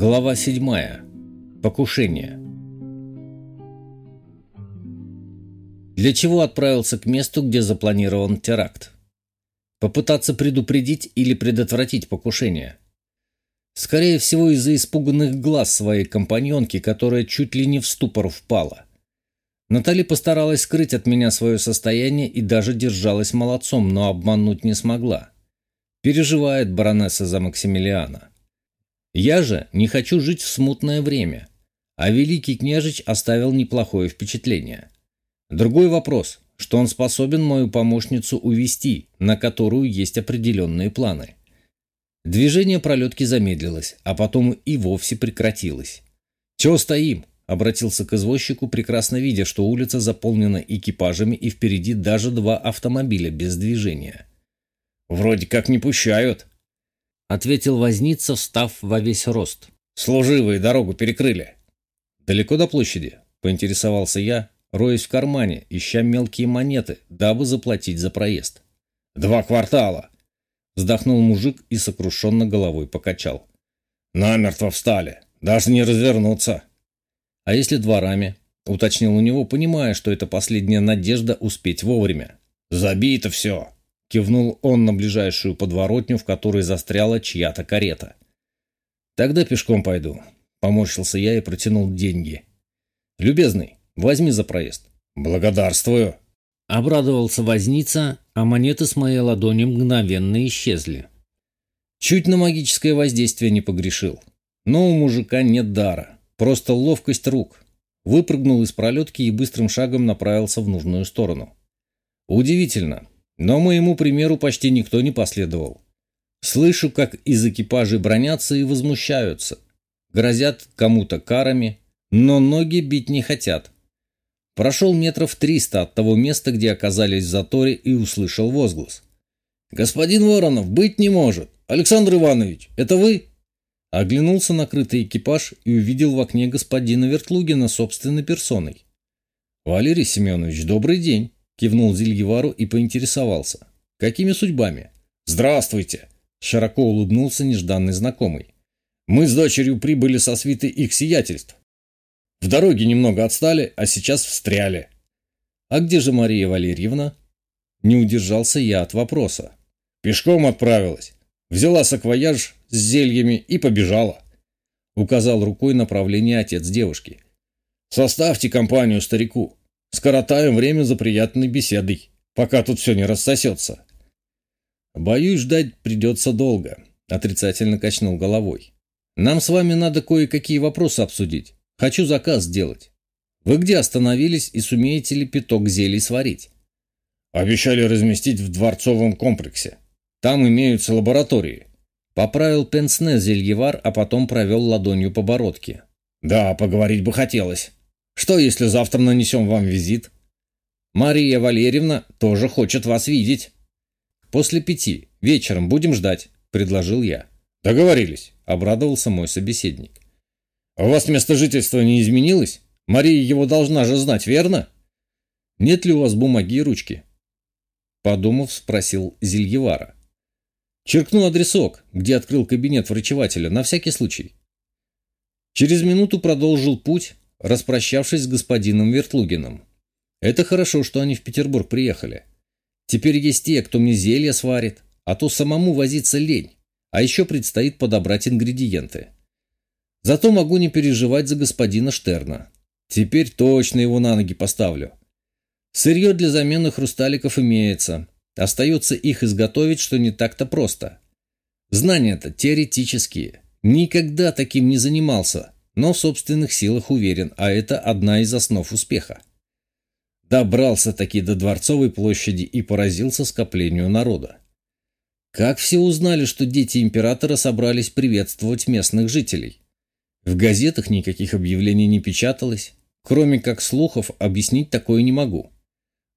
Глава 7. Покушение. Для чего отправился к месту, где запланирован теракт? Попытаться предупредить или предотвратить покушение? Скорее всего, из-за испуганных глаз своей компаньонки, которая чуть ли не в ступор впала. Натали постаралась скрыть от меня свое состояние и даже держалась молодцом, но обмануть не смогла. Переживает баронесса за Максимилиана. Я же не хочу жить в смутное время, а великий княжич оставил неплохое впечатление. Другой вопрос, что он способен мою помощницу увести, на которую есть определенные планы. Движение пролетки замедлилось, а потом и вовсе прекратилось. «Чего стоим?» – обратился к извозчику, прекрасно видя, что улица заполнена экипажами и впереди даже два автомобиля без движения. «Вроде как не пущают», — ответил возница, встав во весь рост. «Служивые дорогу перекрыли». «Далеко до площади?» — поинтересовался я, роясь в кармане, ища мелкие монеты, дабы заплатить за проезд. «Два квартала!» — вздохнул мужик и сокрушенно головой покачал. «Намертво встали, даже не развернуться». «А если дворами?» — уточнил у него, понимая, что это последняя надежда успеть вовремя. «Забито все!» Кивнул он на ближайшую подворотню, в которой застряла чья-то карета. «Тогда пешком пойду», — поморщился я и протянул деньги. «Любезный, возьми за проезд». «Благодарствую», — обрадовался возница, а монеты с моей ладони мгновенно исчезли. Чуть на магическое воздействие не погрешил. Но у мужика нет дара, просто ловкость рук. Выпрыгнул из пролетки и быстрым шагом направился в нужную сторону. Удивительно, но моему примеру почти никто не последовал. Слышу, как из экипажей бронятся и возмущаются. Грозят кому-то карами, но ноги бить не хотят. Прошел метров триста от того места, где оказались в заторе, и услышал возглас. «Господин Воронов, быть не может! Александр Иванович, это вы?» Оглянулся на крытый экипаж и увидел в окне господина Вертлугина собственной персоной. «Валерий Семенович, добрый день!» Кивнул Зельевару и поинтересовался. «Какими судьбами?» «Здравствуйте!» Широко улыбнулся нежданный знакомый. «Мы с дочерью прибыли со свиты их сиятельств. В дороге немного отстали, а сейчас встряли». «А где же Мария Валерьевна?» Не удержался я от вопроса. «Пешком отправилась. Взяла саквояж с зельями и побежала». Указал рукой направление отец девушки. «Составьте компанию старику. Скоротаем время за приятной беседой, пока тут все не рассосется. Боюсь, ждать придется долго, отрицательно качнул головой. Нам с вами надо кое-какие вопросы обсудить. Хочу заказ сделать. Вы где остановились и сумеете ли пяток зелий сварить? Обещали разместить в дворцовом комплексе. Там имеются лаборатории. Поправил пенсне зельевар, а потом провел ладонью по бородке. Да, поговорить бы хотелось. Что, если завтра нанесем вам визит? Мария Валерьевна тоже хочет вас видеть. После пяти. Вечером будем ждать, предложил я. Договорились, обрадовался мой собеседник. А у вас место жительства не изменилось? Мария его должна же знать, верно? Нет ли у вас бумаги и ручки? Подумав, спросил Зельевара. Черкнул адресок, где открыл кабинет врачевателя, на всякий случай. Через минуту продолжил путь, распрощавшись с господином Вертлугиным. Это хорошо, что они в Петербург приехали. Теперь есть те, кто мне зелья сварит, а то самому возиться лень, а еще предстоит подобрать ингредиенты. Зато могу не переживать за господина Штерна. Теперь точно его на ноги поставлю. Сырье для замены хрусталиков имеется. Остается их изготовить, что не так-то просто. Знания-то теоретические. Никогда таким не занимался но в собственных силах уверен, а это одна из основ успеха. Добрался таки до Дворцовой площади и поразился скоплению народа. Как все узнали, что дети императора собрались приветствовать местных жителей? В газетах никаких объявлений не печаталось, кроме как слухов объяснить такое не могу.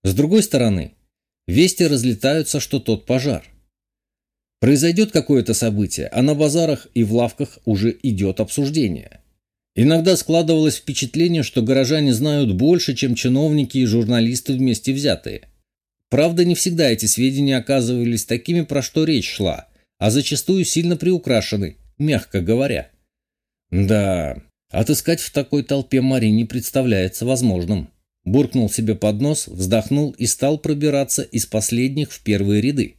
С другой стороны, вести разлетаются, что тот пожар. Произойдет какое-то событие, а на базарах и в лавках уже идет обсуждение. Иногда складывалось впечатление, что горожане знают больше, чем чиновники и журналисты вместе взятые. Правда, не всегда эти сведения оказывались такими, про что речь шла, а зачастую сильно приукрашены, мягко говоря. Да, отыскать в такой толпе Мари не представляется возможным. Буркнул себе под нос, вздохнул и стал пробираться из последних в первые ряды.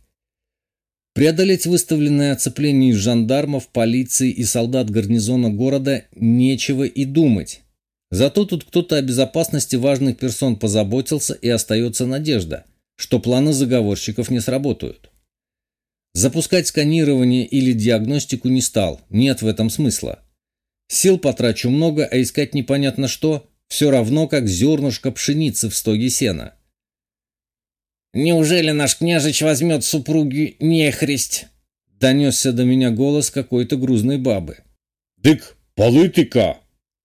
Преодолеть выставленное оцепление жандармов, полиции и солдат гарнизона города нечего и думать. Зато тут кто-то о безопасности важных персон позаботился и остается надежда, что планы заговорщиков не сработают. Запускать сканирование или диагностику не стал, нет в этом смысла. Сил потрачу много, а искать непонятно что, все равно как зернышко пшеницы в стоге сена. «Неужели наш княжич возьмет супруги нехристь?» Донесся до меня голос какой-то грузной бабы. «Дык, полы-ты-ка!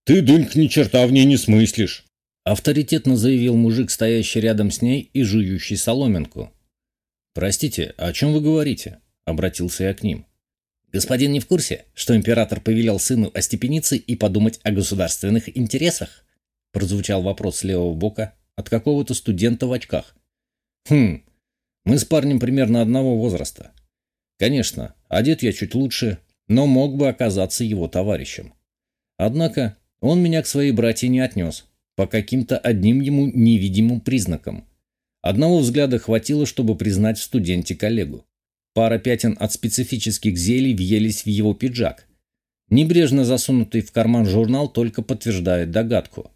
Ты, Дуньк, ни черта в ней не смыслишь!» Авторитетно заявил мужик, стоящий рядом с ней и жующий соломинку. «Простите, о чем вы говорите?» — обратился я к ним. «Господин не в курсе, что император повелел сыну остепениться и подумать о государственных интересах?» — прозвучал вопрос с левого бока от какого-то студента в очках. «Хм, мы с парнем примерно одного возраста. Конечно, одет я чуть лучше, но мог бы оказаться его товарищем. Однако он меня к своей братье не отнес, по каким-то одним ему невидимым признакам. Одного взгляда хватило, чтобы признать в студенте коллегу. Пара пятен от специфических зелий въелись в его пиджак. Небрежно засунутый в карман журнал только подтверждает догадку.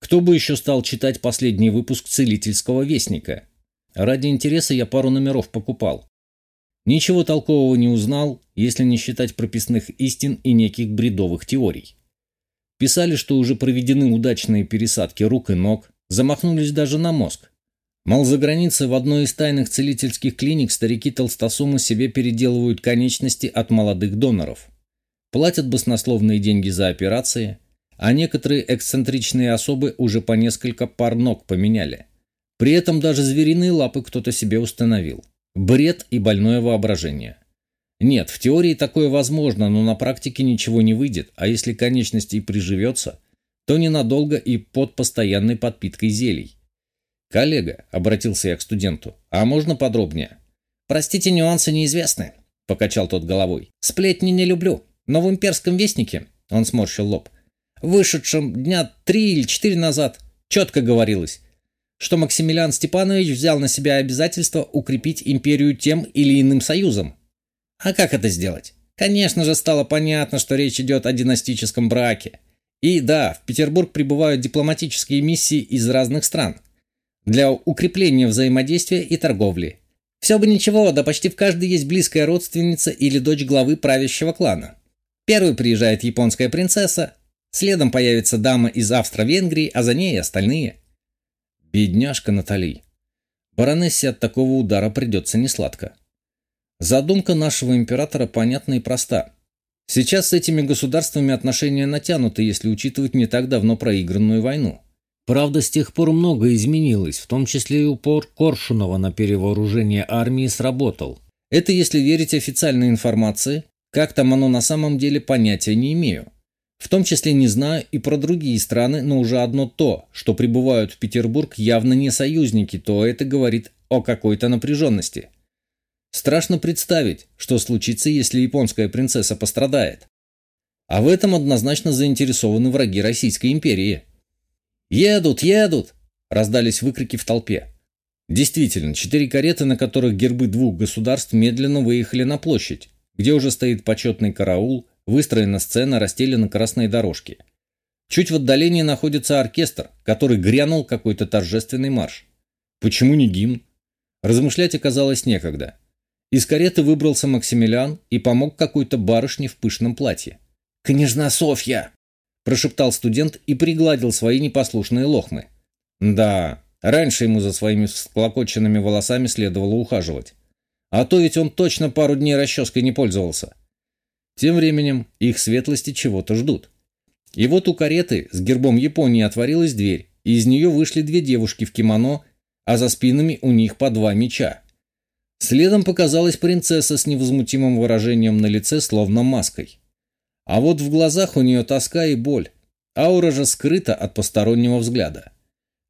Кто бы еще стал читать последний выпуск «Целительского вестника»? Ради интереса я пару номеров покупал. Ничего толкового не узнал, если не считать прописных истин и неких бредовых теорий. Писали, что уже проведены удачные пересадки рук и ног, замахнулись даже на мозг. Мол, за границей в одной из тайных целительских клиник старики толстосумы себе переделывают конечности от молодых доноров. Платят баснословные деньги за операции, а некоторые эксцентричные особы уже по несколько пар ног поменяли. При этом даже звериные лапы кто-то себе установил. Бред и больное воображение. Нет, в теории такое возможно, но на практике ничего не выйдет, а если конечность и приживется, то ненадолго и под постоянной подпиткой зелий. «Коллега», — обратился я к студенту, — «а можно подробнее?» «Простите, нюансы неизвестны», — покачал тот головой. «Сплетни не люблю, но в имперском вестнике...» — он сморщил лоб. «Вышедшем дня три или четыре назад четко говорилось, что Максимилиан Степанович взял на себя обязательство укрепить империю тем или иным союзом. А как это сделать? Конечно же, стало понятно, что речь идет о династическом браке. И да, в Петербург прибывают дипломатические миссии из разных стран для укрепления взаимодействия и торговли. Все бы ничего, да почти в каждой есть близкая родственница или дочь главы правящего клана. Первой приезжает японская принцесса, следом появится дама из Австро-Венгрии, а за ней остальные – Бедняжка Натали. Баронессе от такого удара придется несладко. Задумка нашего императора понятна и проста. Сейчас с этими государствами отношения натянуты, если учитывать не так давно проигранную войну. Правда, с тех пор многое изменилось, в том числе и упор Коршунова на перевооружение армии сработал. Это если верить официальной информации, как там оно на самом деле понятия не имею. В том числе не знаю и про другие страны, но уже одно то, что прибывают в Петербург явно не союзники, то это говорит о какой-то напряженности. Страшно представить, что случится, если японская принцесса пострадает. А в этом однозначно заинтересованы враги Российской империи. «Едут, едут!» – раздались выкрики в толпе. Действительно, четыре кареты, на которых гербы двух государств, медленно выехали на площадь, где уже стоит почетный караул, Выстроена сцена, расстелены красные дорожки. Чуть в отдалении находится оркестр, который грянул какой-то торжественный марш. Почему не гимн? Размышлять оказалось некогда. Из кареты выбрался Максимилиан и помог какой-то барышне в пышном платье. «Княжна Софья!» – прошептал студент и пригладил свои непослушные лохмы. Да, раньше ему за своими всклокоченными волосами следовало ухаживать. А то ведь он точно пару дней расческой не пользовался. Тем временем их светлости чего-то ждут. И вот у кареты с гербом Японии отворилась дверь, и из нее вышли две девушки в кимоно, а за спинами у них по два меча. Следом показалась принцесса с невозмутимым выражением на лице, словно маской. А вот в глазах у нее тоска и боль. Аура же скрыта от постороннего взгляда.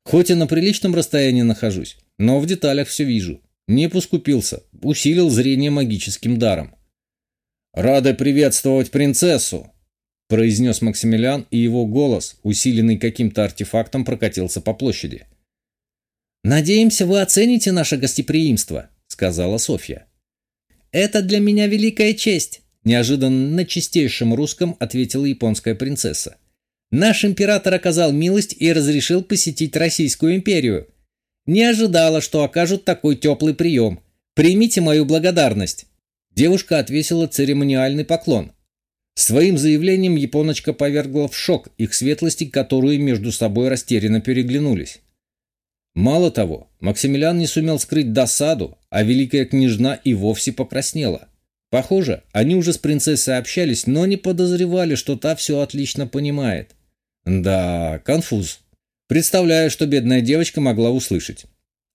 Хоть и на приличном расстоянии нахожусь, но в деталях все вижу. Не поскупился, усилил зрение магическим даром. «Рады приветствовать принцессу!» произнес Максимилиан, и его голос, усиленный каким-то артефактом, прокатился по площади. «Надеемся, вы оцените наше гостеприимство», — сказала Софья. «Это для меня великая честь», — неожиданно на чистейшем русском ответила японская принцесса. «Наш император оказал милость и разрешил посетить Российскую империю. Не ожидала, что окажут такой теплый прием. Примите мою благодарность». Девушка отвесила церемониальный поклон. Своим заявлением японочка повергла в шок их светлости, которые между собой растерянно переглянулись. Мало того, Максимилиан не сумел скрыть досаду, а великая княжна и вовсе покраснела. Похоже, они уже с принцессой общались, но не подозревали, что та все отлично понимает. Да, конфуз. Представляю, что бедная девочка могла услышать.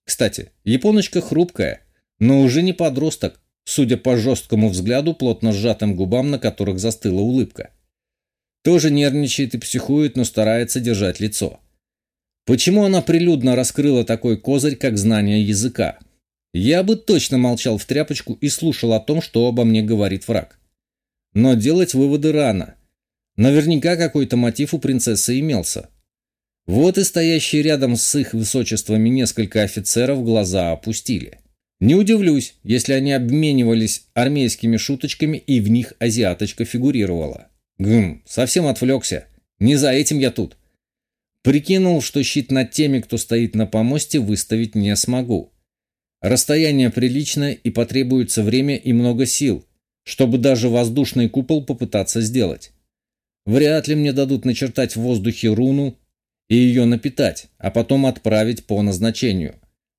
Кстати, японочка хрупкая, но уже не подросток, судя по жесткому взгляду, плотно сжатым губам, на которых застыла улыбка. Тоже нервничает и психует, но старается держать лицо. Почему она прилюдно раскрыла такой козырь, как знание языка? Я бы точно молчал в тряпочку и слушал о том, что обо мне говорит враг. Но делать выводы рано. Наверняка какой-то мотив у принцессы имелся. Вот и стоящие рядом с их высочествами несколько офицеров глаза опустили. Не удивлюсь, если они обменивались армейскими шуточками и в них азиаточка фигурировала. Гм, совсем отвлекся. Не за этим я тут. Прикинул, что щит над теми, кто стоит на помосте, выставить не смогу. Расстояние приличное и потребуется время и много сил, чтобы даже воздушный купол попытаться сделать. Вряд ли мне дадут начертать в воздухе руну и ее напитать, а потом отправить по назначению.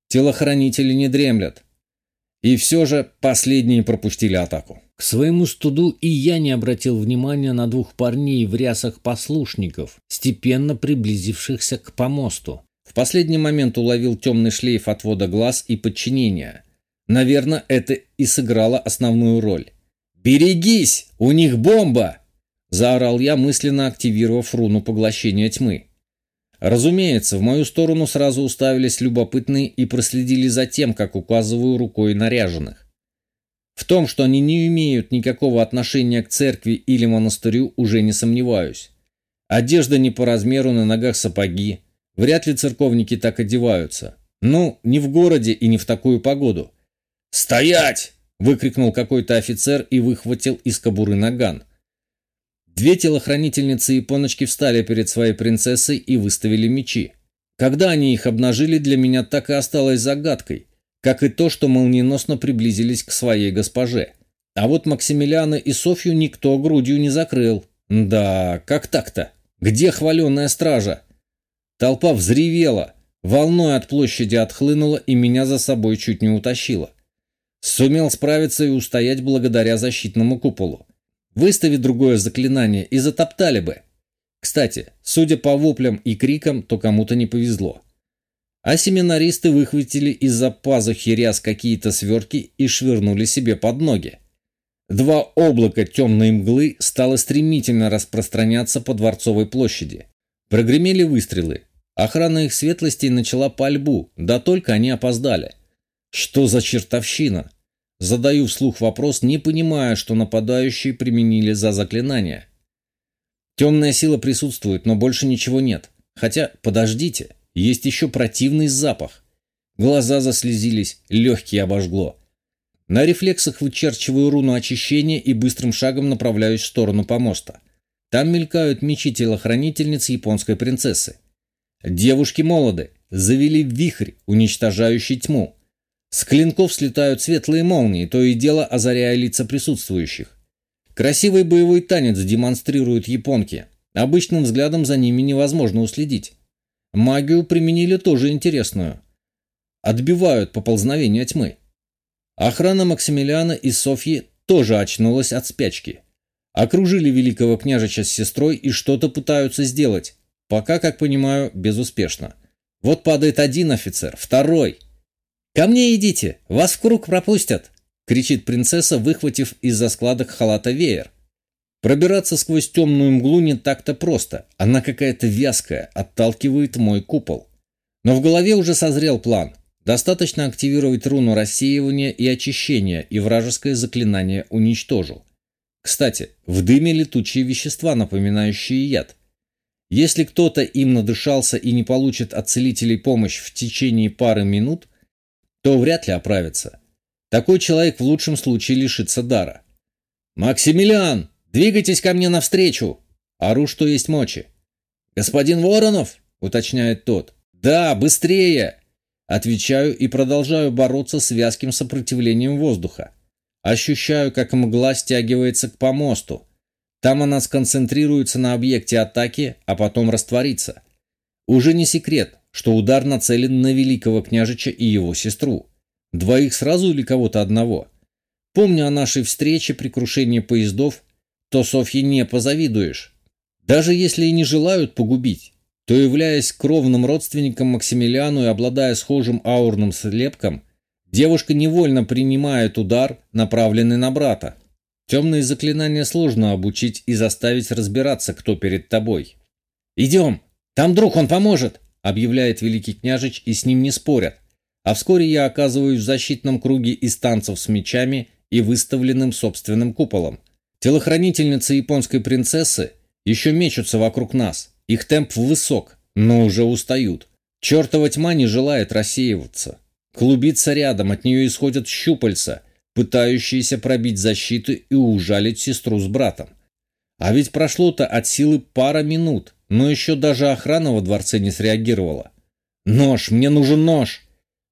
Телохранители не дремлят, и все же последние пропустили атаку. К своему студу и я не обратил внимания на двух парней в рясах послушников, степенно приблизившихся к помосту. В последний момент уловил темный шлейф отвода глаз и подчинения. Наверное, это и сыграло основную роль. «Берегись! У них бомба!» Заорал я, мысленно активировав руну поглощения тьмы. Разумеется, в мою сторону сразу уставились любопытные и проследили за тем, как указываю рукой наряженных. В том, что они не имеют никакого отношения к церкви или монастырю, уже не сомневаюсь. Одежда не по размеру, на ногах сапоги. Вряд ли церковники так одеваются. Ну, не в городе и не в такую погоду. «Стоять!» – выкрикнул какой-то офицер и выхватил из кобуры наган. Две телохранительницы японочки встали перед своей принцессой и выставили мечи. Когда они их обнажили, для меня так и осталось загадкой, как и то, что молниеносно приблизились к своей госпоже. А вот Максимилиана и Софью никто грудью не закрыл. Да, как так-то? Где хваленная стража? Толпа взревела, волной от площади отхлынула и меня за собой чуть не утащила. Сумел справиться и устоять благодаря защитному куполу. Выстави другое заклинание и затоптали бы. Кстати, судя по воплям и крикам, то кому-то не повезло. А семинаристы выхватили из-за пазухи ряс какие-то свертки и швырнули себе под ноги. Два облака темной мглы стало стремительно распространяться по Дворцовой площади. Прогремели выстрелы. Охрана их светлостей начала пальбу, да только они опоздали. Что за чертовщина? Задаю вслух вопрос, не понимая, что нападающие применили за заклинание. Темная сила присутствует, но больше ничего нет. Хотя, подождите, есть еще противный запах. Глаза заслезились, легкие обожгло. На рефлексах вычерчиваю руну очищения и быстрым шагом направляюсь в сторону помоста. Там мелькают мечи телохранительниц японской принцессы. Девушки молоды, завели вихрь, уничтожающий тьму. С клинков слетают светлые молнии, то и дело озаряя лица присутствующих. Красивый боевой танец демонстрируют японки. Обычным взглядом за ними невозможно уследить. Магию применили тоже интересную. Отбивают поползновение тьмы. Охрана Максимилиана и Софьи тоже очнулась от спячки. Окружили великого княжича с сестрой и что-то пытаются сделать. Пока, как понимаю, безуспешно. Вот падает один офицер, второй – «Ко мне идите, вас в круг пропустят!» — кричит принцесса, выхватив из-за складок халата веер. Пробираться сквозь темную мглу не так-то просто. Она какая-то вязкая, отталкивает мой купол. Но в голове уже созрел план. Достаточно активировать руну рассеивания и очищения, и вражеское заклинание уничтожу. Кстати, в дыме летучие вещества, напоминающие яд. Если кто-то им надышался и не получит от целителей помощь в течение пары минут, то вряд ли оправится. Такой человек в лучшем случае лишится дара. «Максимилиан, двигайтесь ко мне навстречу!» Ору, что есть мочи. «Господин Воронов?» — уточняет тот. «Да, быстрее!» Отвечаю и продолжаю бороться с вязким сопротивлением воздуха. Ощущаю, как мгла стягивается к помосту. Там она сконцентрируется на объекте атаки, а потом растворится. Уже не секрет, что удар нацелен на великого княжича и его сестру. Двоих сразу или кого-то одного? Помня о нашей встрече при крушении поездов, то Софье не позавидуешь. Даже если и не желают погубить, то, являясь кровным родственником Максимилиану и обладая схожим аурным слепком, девушка невольно принимает удар, направленный на брата. Темные заклинания сложно обучить и заставить разбираться, кто перед тобой. «Идем! Там друг, он поможет!» — объявляет великий княжич, и с ним не спорят. А вскоре я оказываюсь в защитном круге из танцев с мечами и выставленным собственным куполом. Телохранительницы японской принцессы еще мечутся вокруг нас. Их темп высок, но уже устают. Чертова тьма не желает рассеиваться. Клубится рядом, от нее исходят щупальца, пытающиеся пробить защиту и ужалить сестру с братом. А ведь прошло-то от силы пара минут, но еще даже охрана во дворце не среагировала. «Нож! Мне нужен нож!»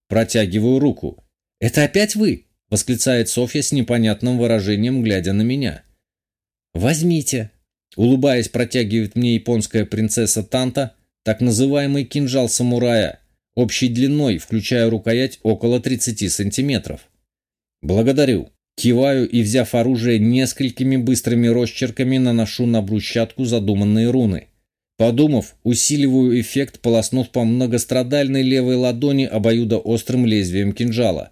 Протягиваю руку. «Это опять вы?» — восклицает Софья с непонятным выражением, глядя на меня. «Возьмите!» Улыбаясь, протягивает мне японская принцесса Танта так называемый кинжал самурая, общей длиной, включая рукоять, около 30 сантиметров. «Благодарю!» Киваю и, взяв оружие, несколькими быстрыми росчерками наношу на брусчатку задуманные руны. Подумав, усиливаю эффект, полоснув по многострадальной левой ладони обоюдоострым лезвием кинжала.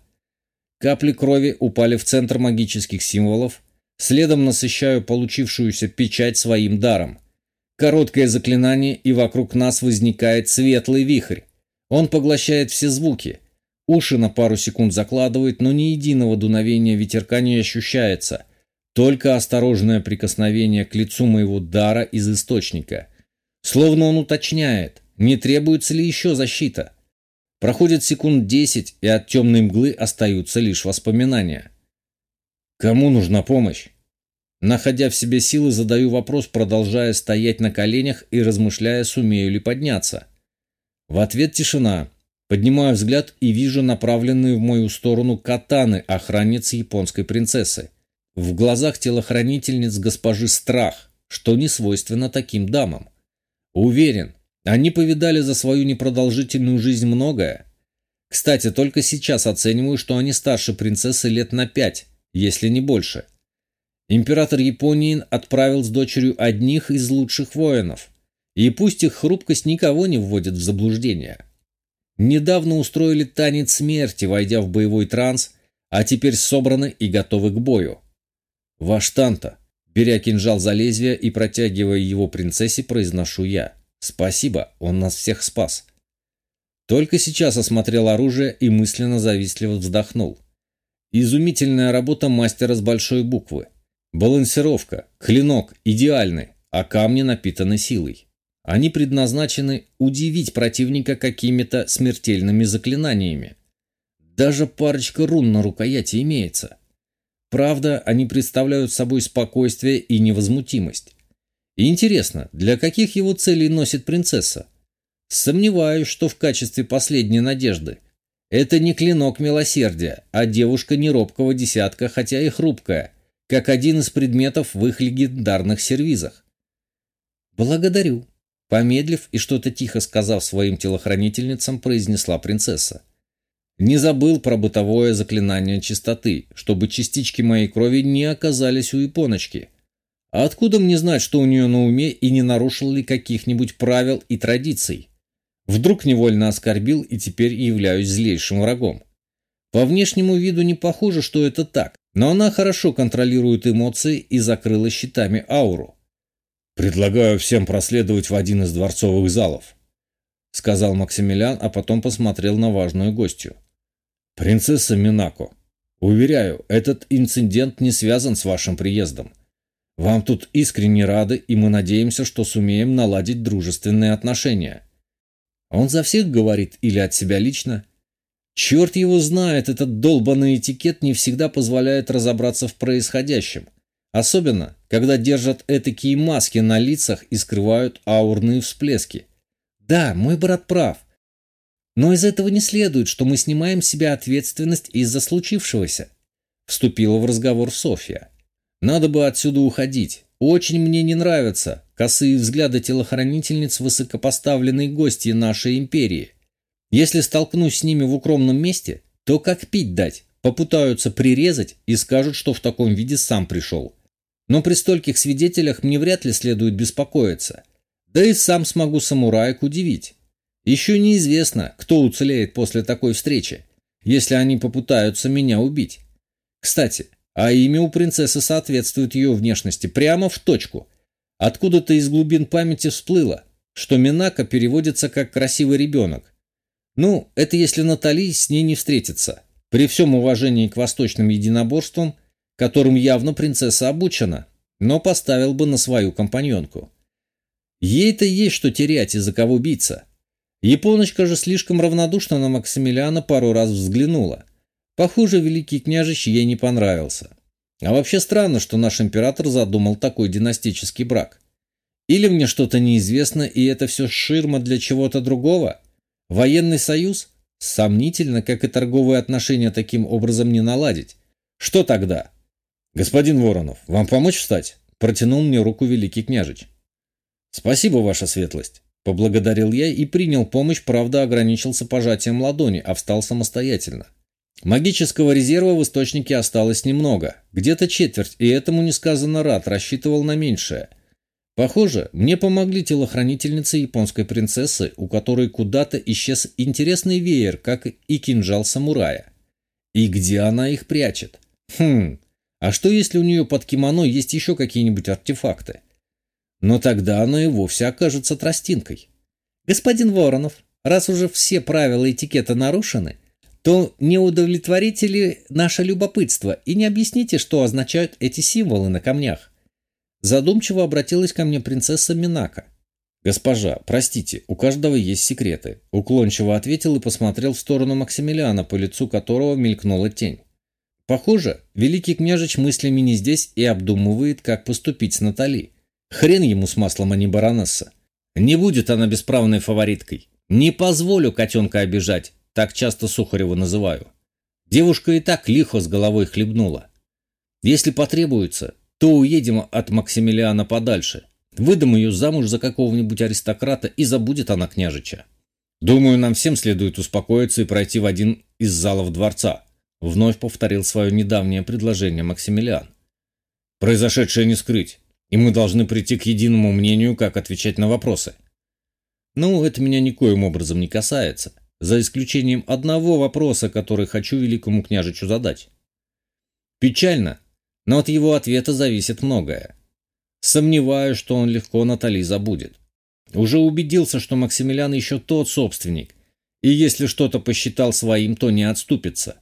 Капли крови упали в центр магических символов, следом насыщаю получившуюся печать своим даром. Короткое заклинание, и вокруг нас возникает светлый вихрь. Он поглощает все звуки. Уши на пару секунд закладывает, но ни единого дуновения ветерка не ощущается. Только осторожное прикосновение к лицу моего дара из источника – Словно он уточняет, не требуется ли еще защита. Проходит секунд десять, и от темной мглы остаются лишь воспоминания. Кому нужна помощь? Находя в себе силы, задаю вопрос, продолжая стоять на коленях и размышляя, сумею ли подняться. В ответ тишина. Поднимаю взгляд и вижу направленные в мою сторону катаны охранницы японской принцессы. В глазах телохранительниц госпожи страх, что не свойственно таким дамам. Уверен, они повидали за свою непродолжительную жизнь многое. Кстати, только сейчас оцениваю, что они старше принцессы лет на пять, если не больше. Император Японии отправил с дочерью одних из лучших воинов. И пусть их хрупкость никого не вводит в заблуждение. Недавно устроили танец смерти, войдя в боевой транс, а теперь собраны и готовы к бою. Ваш Танта, Беря кинжал за лезвие и протягивая его принцессе, произношу я. «Спасибо, он нас всех спас». Только сейчас осмотрел оружие и мысленно завистливо вздохнул. Изумительная работа мастера с большой буквы. Балансировка, клинок идеальны, а камни напитаны силой. Они предназначены удивить противника какими-то смертельными заклинаниями. Даже парочка рун на рукояти имеется. Правда, они представляют собой спокойствие и невозмутимость. И интересно, для каких его целей носит принцесса? Сомневаюсь, что в качестве последней надежды. Это не клинок милосердия, а девушка неробкого десятка, хотя и хрупкая, как один из предметов в их легендарных сервизах. «Благодарю», — помедлив и что-то тихо сказав своим телохранительницам, произнесла принцесса. Не забыл про бытовое заклинание чистоты, чтобы частички моей крови не оказались у японочки. А откуда мне знать, что у нее на уме и не нарушил ли каких-нибудь правил и традиций? Вдруг невольно оскорбил и теперь являюсь злейшим врагом. По внешнему виду не похоже, что это так, но она хорошо контролирует эмоции и закрыла щитами ауру. «Предлагаю всем проследовать в один из дворцовых залов», — сказал Максимилиан, а потом посмотрел на важную гостью. «Принцесса Минако, уверяю, этот инцидент не связан с вашим приездом. Вам тут искренне рады, и мы надеемся, что сумеем наладить дружественные отношения. Он за всех говорит или от себя лично? Черт его знает, этот долбанный этикет не всегда позволяет разобраться в происходящем. Особенно, когда держат этакие маски на лицах и скрывают аурные всплески. Да, мой брат прав. Но из этого не следует, что мы снимаем с себя ответственность из-за случившегося. Вступила в разговор Софья. Надо бы отсюда уходить. Очень мне не нравятся косые взгляды телохранительниц высокопоставленной гости нашей империи. Если столкнусь с ними в укромном месте, то как пить дать? Попытаются прирезать и скажут, что в таком виде сам пришел. Но при стольких свидетелях мне вряд ли следует беспокоиться. Да и сам смогу самураек удивить. Еще неизвестно, кто уцелеет после такой встречи, если они попытаются меня убить. Кстати, а имя у принцессы соответствует ее внешности прямо в точку. Откуда-то из глубин памяти всплыло, что Минака переводится как «красивый ребенок». Ну, это если Натали с ней не встретится. При всем уважении к восточным единоборствам, которым явно принцесса обучена, но поставил бы на свою компаньонку. Ей-то есть что терять и за кого биться. Японочка же слишком равнодушно на Максимилиана пару раз взглянула. Похоже, великий княжич ей не понравился. А вообще странно, что наш император задумал такой династический брак. Или мне что-то неизвестно, и это все ширма для чего-то другого? Военный союз? Сомнительно, как и торговые отношения таким образом не наладить. Что тогда? Господин Воронов, вам помочь встать? Протянул мне руку великий княжич. Спасибо, ваша светлость. Поблагодарил я и принял помощь, правда ограничился пожатием ладони, а встал самостоятельно. Магического резерва в источнике осталось немного, где-то четверть, и этому несказанно рад, рассчитывал на меньшее. Похоже, мне помогли телохранительницы японской принцессы, у которой куда-то исчез интересный веер, как и кинжал самурая. И где она их прячет? Хм, а что если у нее под кимоно есть еще какие-нибудь артефакты? Но тогда оно и вовсе окажется тростинкой. Господин Воронов, раз уже все правила этикета нарушены, то не удовлетворите ли наше любопытство и не объясните, что означают эти символы на камнях? Задумчиво обратилась ко мне принцесса Минака. «Госпожа, простите, у каждого есть секреты», — уклончиво ответил и посмотрел в сторону Максимилиана, по лицу которого мелькнула тень. Похоже, великий княжич мыслями не здесь и обдумывает, как поступить с Натали. Хрен ему с маслом, а не баронесса. Не будет она бесправной фавориткой. Не позволю котенка обижать, так часто Сухарева называю. Девушка и так лихо с головой хлебнула. Если потребуется, то уедем от Максимилиана подальше. Выдам ее замуж за какого-нибудь аристократа, и забудет она княжича. Думаю, нам всем следует успокоиться и пройти в один из залов дворца. Вновь повторил свое недавнее предложение Максимилиан. Произошедшее не скрыть и мы должны прийти к единому мнению, как отвечать на вопросы. Ну, это меня никоим образом не касается, за исключением одного вопроса, который хочу великому княжичу задать. Печально, но от его ответа зависит многое. Сомневаюсь, что он легко Натали забудет. Уже убедился, что Максимилиан еще тот собственник, и если что-то посчитал своим, то не отступится.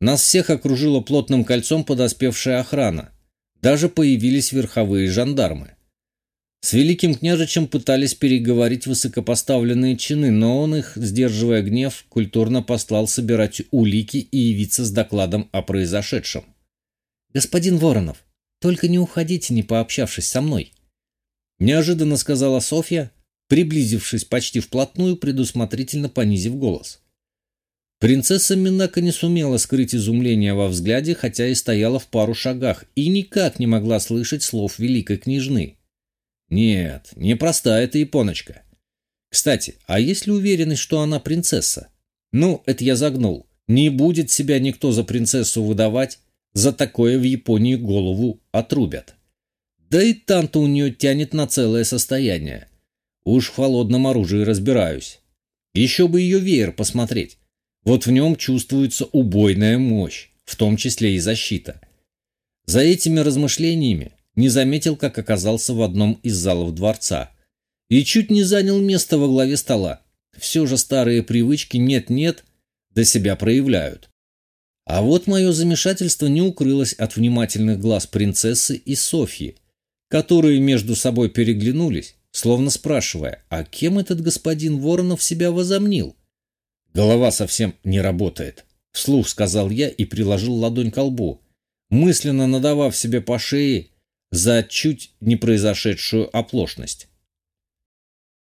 Нас всех окружила плотным кольцом подоспевшая охрана – даже появились верховые жандармы. С великим княжичем пытались переговорить высокопоставленные чины, но он их, сдерживая гнев, культурно послал собирать улики и явиться с докладом о произошедшем. «Господин Воронов, только не уходите, не пообщавшись со мной», — неожиданно сказала Софья, приблизившись почти вплотную, предусмотрительно понизив голос. Принцесса Минака не сумела скрыть изумление во взгляде, хотя и стояла в пару шагах, и никак не могла слышать слов великой княжны. Нет, не проста эта японочка. Кстати, а есть ли уверенность, что она принцесса? Ну, это я загнул. Не будет себя никто за принцессу выдавать, за такое в Японии голову отрубят. Да и там-то у нее тянет на целое состояние. Уж в холодном оружии разбираюсь. Еще бы ее веер посмотреть. Вот в нем чувствуется убойная мощь, в том числе и защита. За этими размышлениями не заметил, как оказался в одном из залов дворца. И чуть не занял место во главе стола. Все же старые привычки нет-нет, до себя проявляют. А вот мое замешательство не укрылось от внимательных глаз принцессы и Софьи. которые между собой переглянулись, словно спрашивая, а кем этот господин Воронов себя возомнил? Голова совсем не работает. Вслух сказал я и приложил ладонь к лбу, мысленно надавав себе по шее за чуть не произошедшую оплошность.